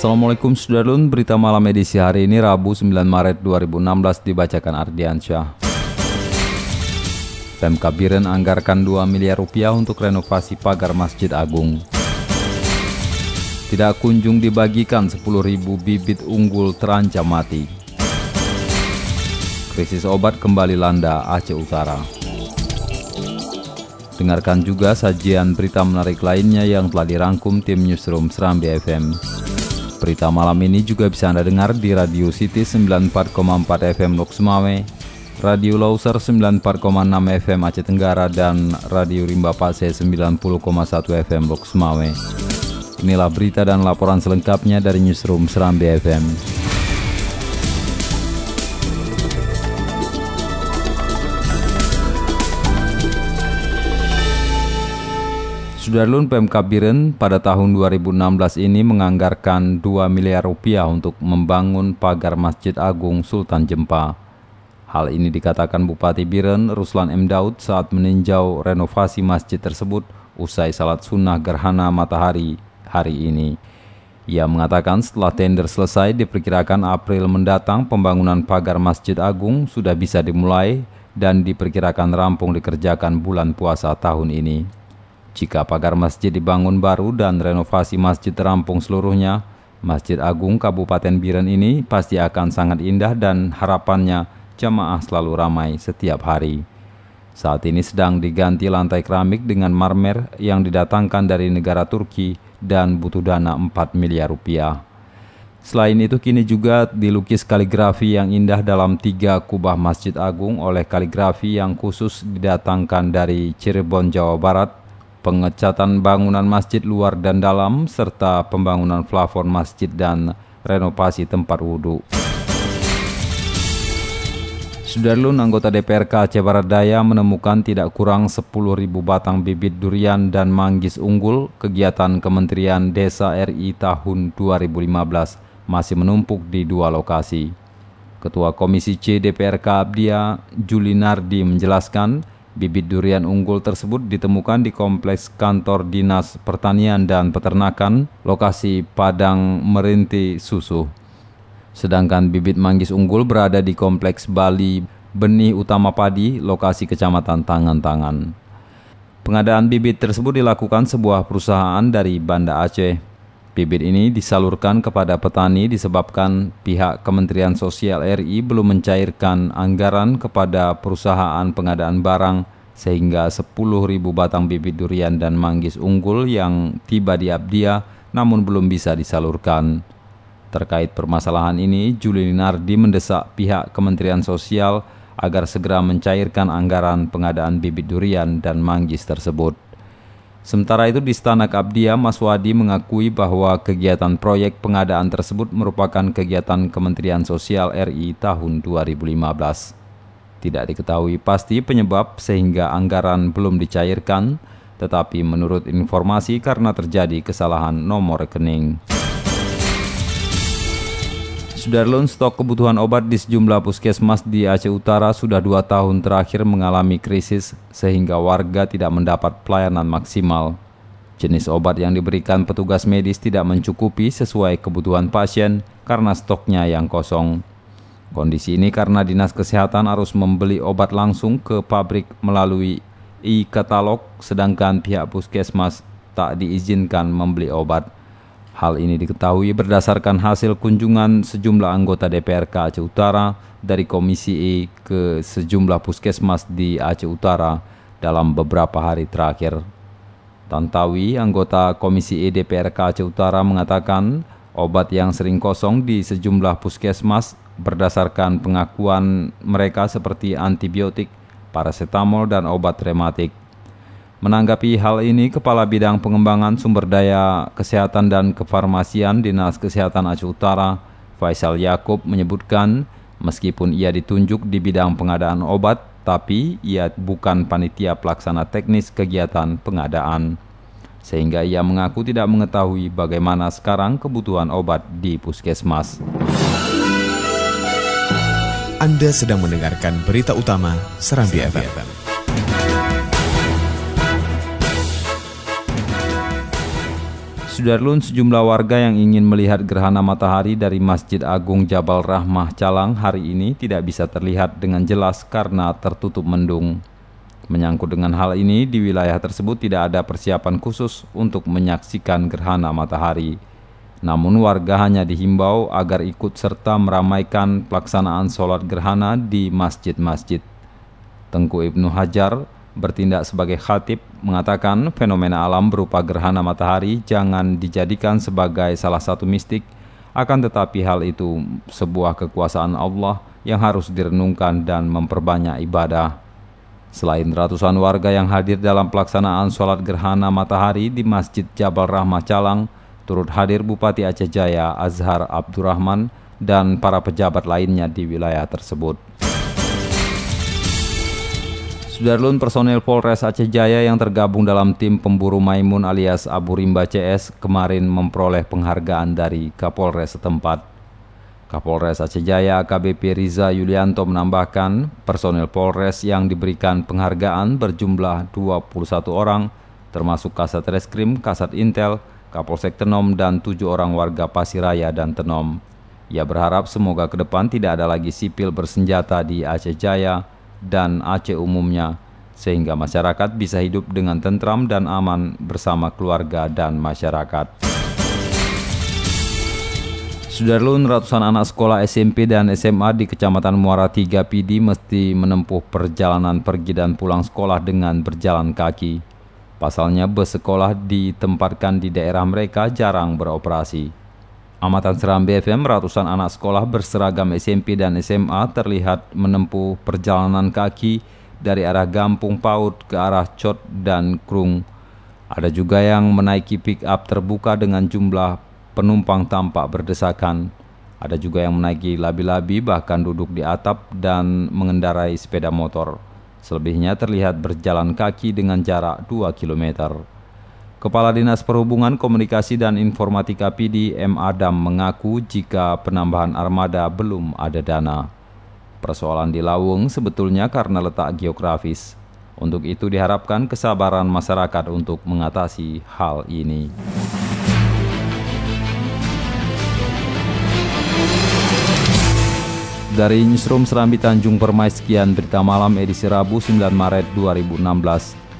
Assalamualaikum Sudarlun, berita malam edisi hari ini Rabu 9 Maret 2016 dibacakan Ardiansyah. Pemkab Biren anggarkan 2 miliar rupiah untuk renovasi pagar Masjid Agung. Tidak kunjung dibagikan 10.000 bibit unggul terancam mati. Krisis obat kembali landa Aceh Utara. Dengarkan juga sajian berita menarik lainnya yang telah dirangkum tim Newsroom Serambi FM. Berita malam ini juga bisa Anda dengar di Radio City 94,4 FM Lok Sumawe, Radio Lauser 94,6 FM Aceh Tenggara, dan Radio Rimba Pase 90,1 FM Lok Sumawe. Inilah berita dan laporan selengkapnya dari Newsroom Serambi FM. Sudarlun Pemkab Biren pada tahun 2016 ini menganggarkan 2 miliar rupiah untuk membangun pagar Masjid Agung Sultan Jempa. Hal ini dikatakan Bupati Biren Ruslan M. Daud saat meninjau renovasi masjid tersebut usai salat sunnah gerhana matahari hari ini. Ia mengatakan setelah tender selesai diperkirakan April mendatang pembangunan pagar Masjid Agung sudah bisa dimulai dan diperkirakan rampung dikerjakan bulan puasa tahun ini. Jika pagar masjid dibangun baru dan renovasi masjid terampung seluruhnya, Masjid Agung Kabupaten Biren ini pasti akan sangat indah dan harapannya jamaah selalu ramai setiap hari. Saat ini sedang diganti lantai keramik dengan marmer yang didatangkan dari negara Turki dan butuh dana 4 miliar rupiah. Selain itu kini juga dilukis kaligrafi yang indah dalam tiga kubah Masjid Agung oleh kaligrafi yang khusus didatangkan dari Cirebon, Jawa Barat pengecatan bangunan masjid luar dan dalam, serta pembangunan plafon masjid dan renovasi tempat wudhu. Sudarlun anggota DPRK Aceh Barat Daya menemukan tidak kurang 10.000 batang bibit durian dan manggis unggul kegiatan Kementerian Desa RI tahun 2015 masih menumpuk di dua lokasi. Ketua Komisi C DPRK Abdia Julinardi menjelaskan Bibit durian unggul tersebut ditemukan di kompleks kantor Dinas Pertanian dan Peternakan, lokasi Padang Merinti Susu. Sedangkan bibit manggis unggul berada di kompleks Bali Benih Utama Padi, lokasi Kecamatan Tangan-Tangan. Pengadaan bibit tersebut dilakukan sebuah perusahaan dari Banda Aceh. Bibit ini disalurkan kepada petani disebabkan pihak Kementerian Sosial RI belum mencairkan anggaran kepada perusahaan pengadaan barang sehingga 10.000 batang bibit durian dan manggis unggul yang tiba di Abdia namun belum bisa disalurkan. Terkait permasalahan ini, Juli Nardi mendesak pihak Kementerian Sosial agar segera mencairkan anggaran pengadaan bibit durian dan manggis tersebut. Sementara itu di Stanak Abdia, Maswadi mengakui bahwa kegiatan proyek pengadaan tersebut merupakan kegiatan Kementerian Sosial RI tahun 2015. Tidak diketahui pasti penyebab sehingga anggaran belum dicairkan, tetapi menurut informasi karena terjadi kesalahan nomor rekening. Sudarlun stok kebutuhan obat di sejumlah puskesmas di Aceh Utara sudah dua tahun terakhir mengalami krisis sehingga warga tidak mendapat pelayanan maksimal. Jenis obat yang diberikan petugas medis tidak mencukupi sesuai kebutuhan pasien karena stoknya yang kosong. Kondisi ini karena Dinas Kesehatan harus membeli obat langsung ke pabrik melalui e-katalog, sedangkan pihak puskesmas tak diizinkan membeli obat. Hal ini diketahui berdasarkan hasil kunjungan sejumlah anggota DPRK Aceh Utara dari Komisi E ke sejumlah puskesmas di Aceh Utara dalam beberapa hari terakhir. Tantawi, anggota Komisi E DPRK Aceh Utara mengatakan obat yang sering kosong di sejumlah puskesmas berdasarkan pengakuan mereka seperti antibiotik, paracetamol, dan obat rematik. Menanggapi hal ini, Kepala Bidang Pengembangan Sumber Daya Kesehatan dan Kefarmasian Dinas Kesehatan Aceh Utara, Faisal Yakub menyebutkan, meskipun ia ditunjuk di bidang pengadaan obat, tapi ia bukan panitia pelaksana teknis kegiatan pengadaan. Sehingga ia mengaku tidak mengetahui bagaimana sekarang kebutuhan obat di puskesmas. Anda sedang mendengarkan berita utama Serambi FM. Sudarlun sejumlah warga yang ingin melihat gerhana matahari dari Masjid Agung Jabal Rahmah Calang hari ini tidak bisa terlihat dengan jelas karena tertutup mendung. Menyangkut dengan hal ini, di wilayah tersebut tidak ada persiapan khusus untuk menyaksikan gerhana matahari. Namun warga hanya dihimbau agar ikut serta meramaikan pelaksanaan sholat gerhana di masjid-masjid. Tengku Ibnu Hajar, bertindak sebagai khatib mengatakan fenomena alam berupa gerhana matahari jangan dijadikan sebagai salah satu mistik akan tetapi hal itu sebuah kekuasaan Allah yang harus direnungkan dan memperbanyak ibadah. Selain ratusan warga yang hadir dalam pelaksanaan sholat gerhana matahari di Masjid Jabal Rahmah Calang, turut hadir Bupati Aceh Jaya Azhar Abdurrahman dan para pejabat lainnya di wilayah tersebut. Sudarlun personel Polres Aceh Jaya yang tergabung dalam tim pemburu Maimun alias Abu Rimba CS kemarin memperoleh penghargaan dari Kapolres setempat. Kapolres Aceh Jaya KBP Riza Yulianto menambahkan personel Polres yang diberikan penghargaan berjumlah 21 orang termasuk Kasat Reskrim, Kasat Intel, Kapolsek Tenom dan tujuh orang warga Pasiraya dan Tenom. Ia berharap semoga ke depan tidak ada lagi sipil bersenjata di Aceh Jaya dan Aceh umumnya, sehingga masyarakat bisa hidup dengan tentram dan aman bersama keluarga dan masyarakat. Sudarlun ratusan anak sekolah SMP dan SMA di Kecamatan Muara Tiga Pidi mesti menempuh perjalanan pergi dan pulang sekolah dengan berjalan kaki. Pasalnya bus sekolah ditempatkan di daerah mereka jarang beroperasi. Amatan Seram BFM, ratusan anak sekolah berseragam SMP dan SMA terlihat menempuh perjalanan kaki dari arah Gampung Paut ke arah Cot dan Krung. Ada juga yang menaiki pick up terbuka dengan jumlah penumpang tampak berdesakan. Ada juga yang menaiki labi-labi bahkan duduk di atap dan mengendarai sepeda motor. Selebihnya terlihat berjalan kaki dengan jarak 2 kilometer. Kepala Dinas Perhubungan Komunikasi dan Informatika PD M. Adam mengaku jika penambahan armada belum ada dana. Persoalan di Lawung sebetulnya karena letak geografis. Untuk itu diharapkan kesabaran masyarakat untuk mengatasi hal ini. Dari Newsroom Serambi Tanjung Permai sekian berita malam edisi Rabu 9 Maret 2016.